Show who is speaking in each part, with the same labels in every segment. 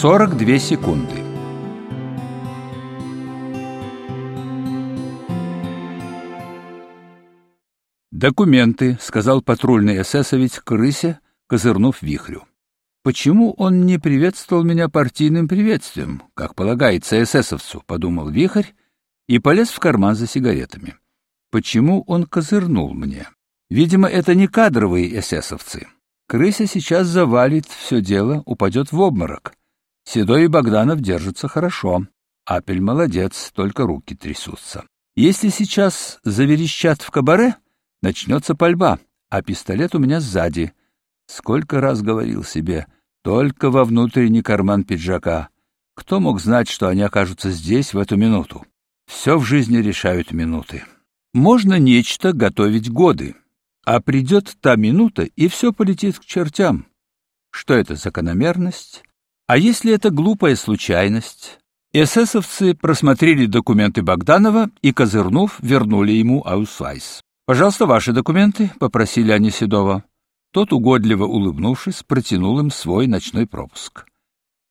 Speaker 1: 42 секунды. «Документы», — сказал патрульный эсэсовец крысе, козырнув вихрю. «Почему он не приветствовал меня партийным приветствием, как полагается эсэсовцу?» — подумал вихрь и полез в карман за сигаретами. «Почему он козырнул мне? Видимо, это не кадровые эсэсовцы. Крыся сейчас завалит все дело, упадет в обморок. Седой и Богданов держатся хорошо. Апель молодец, только руки трясутся. Если сейчас заверещат в кабаре, начнется пальба, а пистолет у меня сзади. Сколько раз говорил себе, только во внутренний карман пиджака. Кто мог знать, что они окажутся здесь в эту минуту? Все в жизни решают минуты. Можно нечто готовить годы, а придет та минута, и все полетит к чертям. Что это закономерность? А если это глупая случайность? Эсэсовцы просмотрели документы Богданова и, козырнув, вернули ему аусвайс. «Пожалуйста, ваши документы», — попросили они Седова. Тот, угодливо улыбнувшись, протянул им свой ночной пропуск.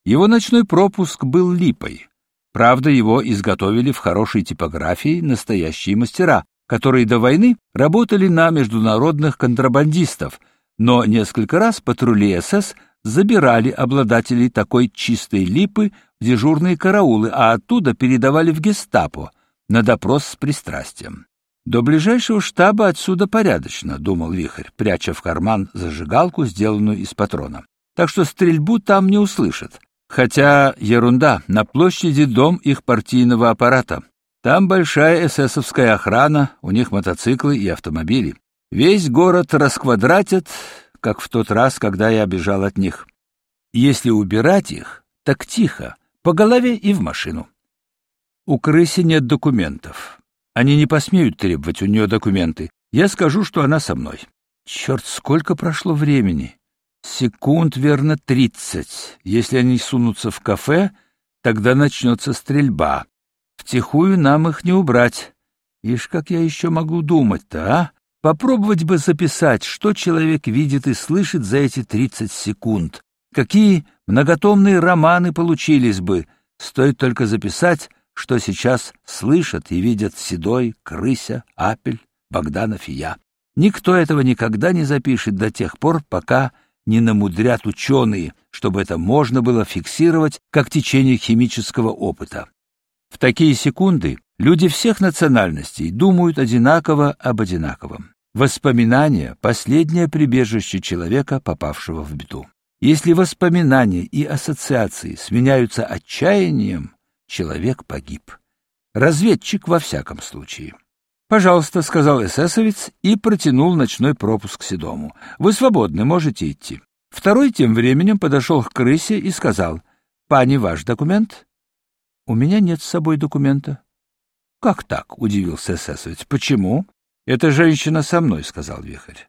Speaker 1: Его ночной пропуск был липой. Правда, его изготовили в хорошей типографии настоящие мастера, которые до войны работали на международных контрабандистов, но несколько раз патрули СС забирали обладателей такой чистой липы в дежурные караулы, а оттуда передавали в гестапо на допрос с пристрастием. До ближайшего штаба отсюда порядочно, думал Вихрь, пряча в карман зажигалку, сделанную из патрона. Так что стрельбу там не услышат. Хотя ерунда, на площади дом их партийного аппарата. Там большая эсэсовская охрана, у них мотоциклы и автомобили. Весь город расквадратят, как в тот раз, когда я бежал от них. Если убирать их, так тихо, по голове и в машину. У крыси нет документов. Они не посмеют требовать у нее документы. Я скажу, что она со мной. Черт, сколько прошло времени? Секунд, верно, тридцать. Если они сунутся в кафе, тогда начнется стрельба. Втихую нам их не убрать. Ишь, как я еще могу думать-то, а? Попробовать бы записать, что человек видит и слышит за эти тридцать секунд. Какие многотомные романы получились бы. Стоит только записать, что сейчас слышат и видят Седой, Крыся, Апель, Богданов и я. Никто этого никогда не запишет до тех пор, пока не намудрят ученые, чтобы это можно было фиксировать как течение химического опыта. В такие секунды люди всех национальностей думают одинаково об одинаковом. Воспоминания — последнее прибежище человека, попавшего в беду. Если воспоминания и ассоциации сменяются отчаянием, человек погиб. Разведчик во всяком случае. «Пожалуйста», — сказал эсэсовец и протянул ночной пропуск Седому. «Вы свободны, можете идти». Второй тем временем подошел к крысе и сказал, «Пани, ваш документ?» «У меня нет с собой документа». «Как так?» — удивился эсэсовец. «Почему?» «Эта женщина со мной», — сказал Вихрь.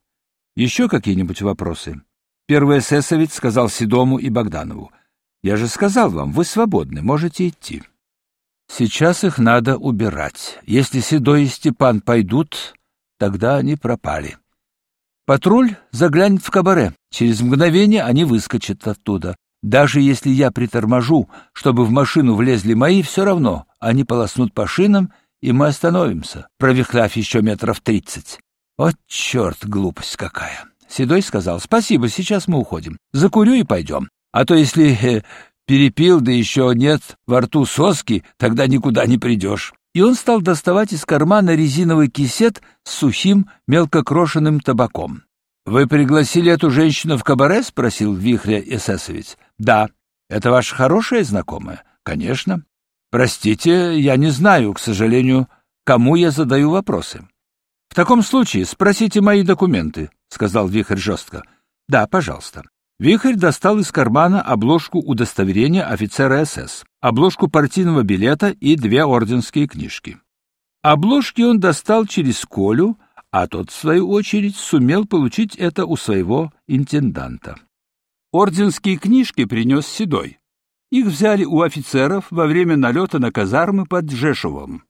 Speaker 1: «Еще какие-нибудь вопросы?» Первый эсэсовец сказал Седому и Богданову, я же сказал вам, вы свободны, можете идти. Сейчас их надо убирать. Если Седой и Степан пойдут, тогда они пропали. Патруль заглянет в кабаре. Через мгновение они выскочат оттуда. Даже если я приторможу, чтобы в машину влезли мои, все равно они полоснут по шинам, и мы остановимся, провихляв еще метров тридцать. Вот черт, глупость какая! Седой сказал, спасибо, сейчас мы уходим. Закурю и пойдем. А то если э, перепил, да еще нет во рту соски, тогда никуда не придешь. И он стал доставать из кармана резиновый кисет с сухим мелкокрошенным табаком. «Вы пригласили эту женщину в кабаре?» — спросил вихря эсэсовец. «Да. Это ваша хорошая знакомая?» «Конечно». «Простите, я не знаю, к сожалению, кому я задаю вопросы». «В таком случае спросите мои документы», — сказал вихрь жестко. «Да, пожалуйста». Вихрь достал из кармана обложку удостоверения офицера СС, обложку партийного билета и две орденские книжки. Обложки он достал через Колю, а тот, в свою очередь, сумел получить это у своего интенданта. Орденские книжки принес Седой. Их взяли у офицеров во время налета на казармы под Жешувом.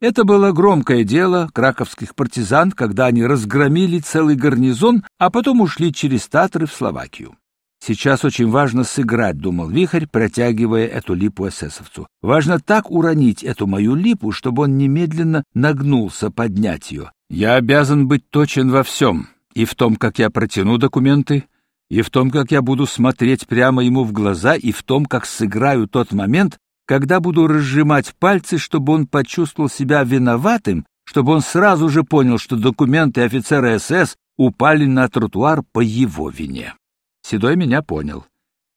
Speaker 1: Это было громкое дело краковских партизан, когда они разгромили целый гарнизон, а потом ушли через Татры в Словакию. Сейчас очень важно сыграть, думал Вихрь, протягивая эту липу эсэсовцу. Важно так уронить эту мою липу, чтобы он немедленно нагнулся поднять ее. Я обязан быть точен во всем, и в том, как я протяну документы, и в том, как я буду смотреть прямо ему в глаза, и в том, как сыграю тот момент, когда буду разжимать пальцы, чтобы он почувствовал себя виноватым, чтобы он сразу же понял, что документы офицера СС упали на тротуар по его вине. Седой меня понял.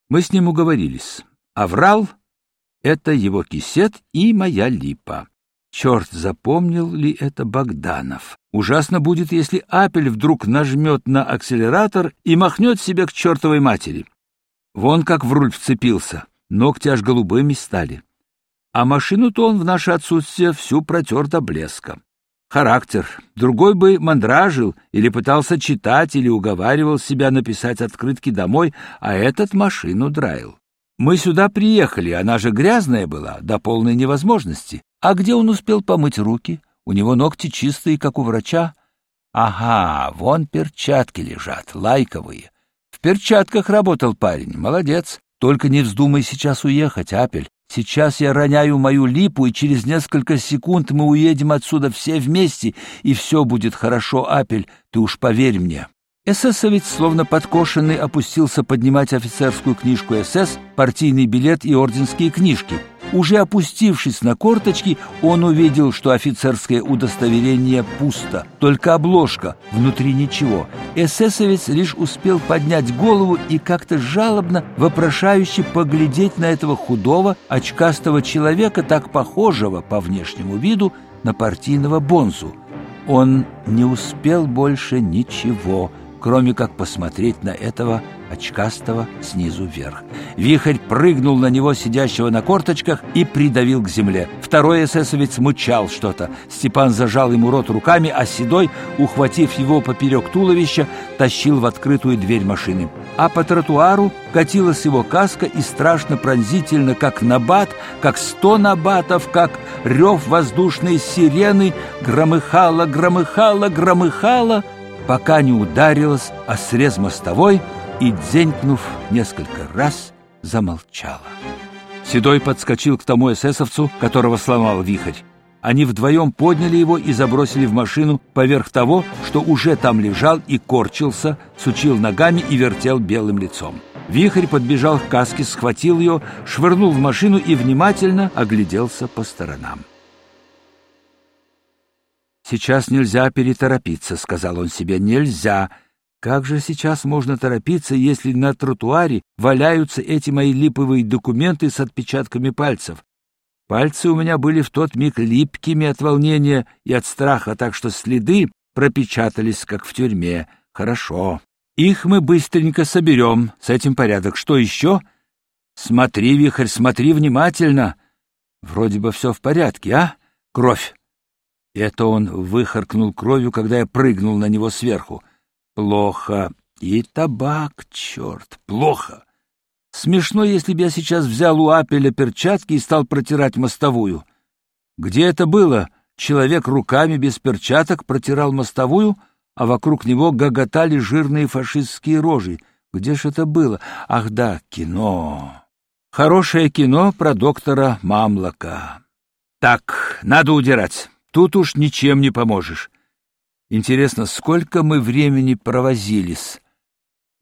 Speaker 1: Мы с ним уговорились. Аврал — это его кисет и моя липа. Черт, запомнил ли это Богданов? Ужасно будет, если Апель вдруг нажмет на акселератор и махнет себе к чертовой матери. Вон как в руль вцепился, ногти аж голубыми стали. А машину-то он в наше отсутствие всю протер до блеска. Характер. Другой бы мандражил или пытался читать, или уговаривал себя написать открытки домой, а этот машину драил. Мы сюда приехали, она же грязная была, до полной невозможности. А где он успел помыть руки? У него ногти чистые, как у врача. Ага, вон перчатки лежат, лайковые. В перчатках работал парень, молодец. Только не вздумай сейчас уехать, Апель. Сейчас я роняю мою липу, и через несколько секунд мы уедем отсюда все вместе, и все будет хорошо, Апель, ты уж поверь мне. Эсэсовец, словно подкошенный, опустился поднимать офицерскую книжку СС, партийный билет и орденские книжки — уже опустившись на корточки, он увидел, что офицерское удостоверение пусто, только обложка, внутри ничего. Эсэсовец лишь успел поднять голову и как-то жалобно, вопрошающе поглядеть на этого худого, очкастого человека, так похожего по внешнему виду на партийного бонзу. Он не успел больше ничего, кроме как посмотреть на этого очкастого снизу вверх. Вихрь прыгнул на него, сидящего на корточках, и придавил к земле. Второй эсэсовец мычал что-то. Степан зажал ему рот руками, а Седой, ухватив его поперек туловища, тащил в открытую дверь машины. А по тротуару катилась его каска и страшно пронзительно, как набат, как сто набатов, как рев воздушной сирены, громыхала, громыхала, громыхала, пока не ударилась о срез мостовой и, дзенькнув несколько раз, замолчала. Седой подскочил к тому эсэсовцу, которого сломал вихрь. Они вдвоем подняли его и забросили в машину поверх того, что уже там лежал и корчился, сучил ногами и вертел белым лицом. Вихрь подбежал к каске, схватил ее, швырнул в машину и внимательно огляделся по сторонам. «Сейчас нельзя переторопиться», — сказал он себе, — «нельзя». Как же сейчас можно торопиться, если на тротуаре валяются эти мои липовые документы с отпечатками пальцев? Пальцы у меня были в тот миг липкими от волнения и от страха, так что следы пропечатались, как в тюрьме. Хорошо. Их мы быстренько соберем. С этим порядок. Что еще? Смотри, вихрь, смотри внимательно. Вроде бы все в порядке, а? Кровь. Это он выхаркнул кровью, когда я прыгнул на него сверху. Плохо. И табак, черт, плохо. Смешно, если бы я сейчас взял у Апеля перчатки и стал протирать мостовую. Где это было? Человек руками без перчаток протирал мостовую, а вокруг него гоготали жирные фашистские рожи. Где ж это было? Ах да, кино. Хорошее кино про доктора Мамлока. Так, надо удирать. Тут уж ничем не поможешь. Интересно, сколько мы времени провозились?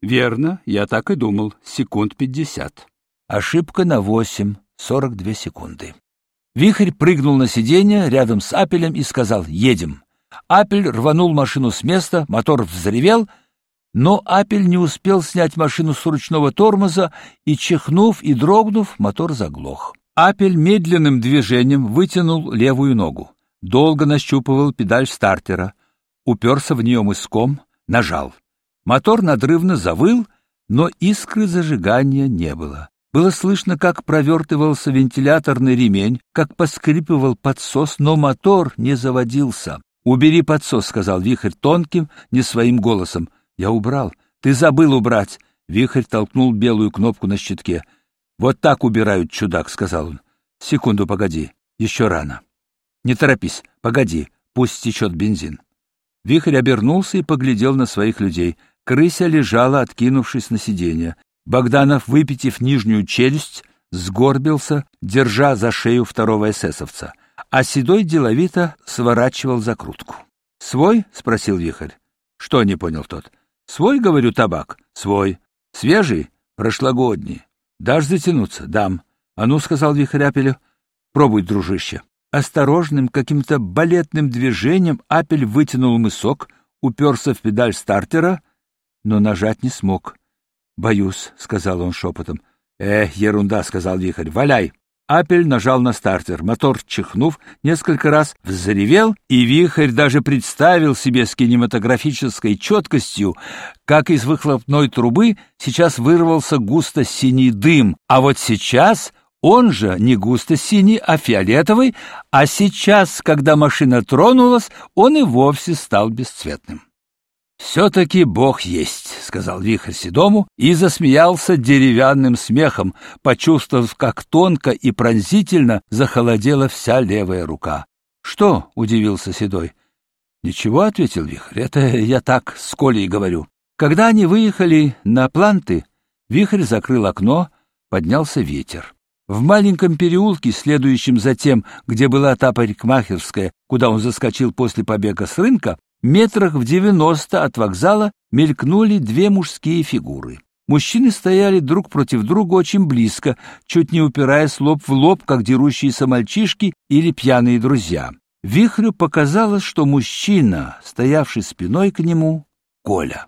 Speaker 1: Верно, я так и думал, секунд пятьдесят. Ошибка на восемь, сорок две секунды. Вихрь прыгнул на сиденье рядом с Апелем и сказал «Едем». Апель рванул машину с места, мотор взревел, но Апель не успел снять машину с ручного тормоза, и, чихнув и дрогнув, мотор заглох. Апель медленным движением вытянул левую ногу долго нащупывал педаль стартера, уперся в нее мыском, нажал. Мотор надрывно завыл, но искры зажигания не было. Было слышно, как провертывался вентиляторный ремень, как поскрипывал подсос, но мотор не заводился. «Убери подсос», — сказал Вихрь тонким, не своим голосом. «Я убрал. Ты забыл убрать». Вихрь толкнул белую кнопку на щитке. «Вот так убирают, чудак», — сказал он. «Секунду, погоди. Еще рано». Не торопись, погоди, пусть течет бензин. Вихрь обернулся и поглядел на своих людей. Крыся лежала, откинувшись на сиденье. Богданов, выпитив нижнюю челюсть, сгорбился, держа за шею второго эсэсовца, а Седой деловито сворачивал закрутку. «Свой?» — спросил Вихрь. «Что?» — не понял тот. «Свой, говорю, табак?» «Свой». «Свежий?» «Прошлогодний». «Дашь затянуться?» «Дам». «А ну», — сказал Вихрь Апелю, — «пробуй, дружище». Осторожным, каким-то балетным движением Апель вытянул мысок, уперся в педаль стартера, но нажать не смог. «Боюсь», — сказал он шепотом. «Эх, ерунда», — сказал Вихрь, — «валяй». Апель нажал на стартер. Мотор, чихнув, несколько раз взревел, и Вихрь даже представил себе с кинематографической четкостью, как из выхлопной трубы сейчас вырвался густо-синий дым, а вот сейчас он же не густо-синий, а фиолетовый, а сейчас, когда машина тронулась, он и вовсе стал бесцветным. «Все-таки Бог есть», — сказал Вихрь Седому и засмеялся деревянным смехом, почувствовав, как тонко и пронзительно захолодела вся левая рука. «Что?» — удивился Седой. «Ничего», — ответил Вихрь, — «это я так с Колей говорю». Когда они выехали на планты, Вихрь закрыл окно, поднялся ветер. В маленьком переулке, следующем за тем, где была та парикмахерская, куда он заскочил после побега с рынка, Метрах в девяносто от вокзала мелькнули две мужские фигуры. Мужчины стояли друг против друга очень близко, чуть не упираясь лоб в лоб, как дерущиеся мальчишки или пьяные друзья. Вихрю показалось, что мужчина, стоявший спиной к нему, Коля.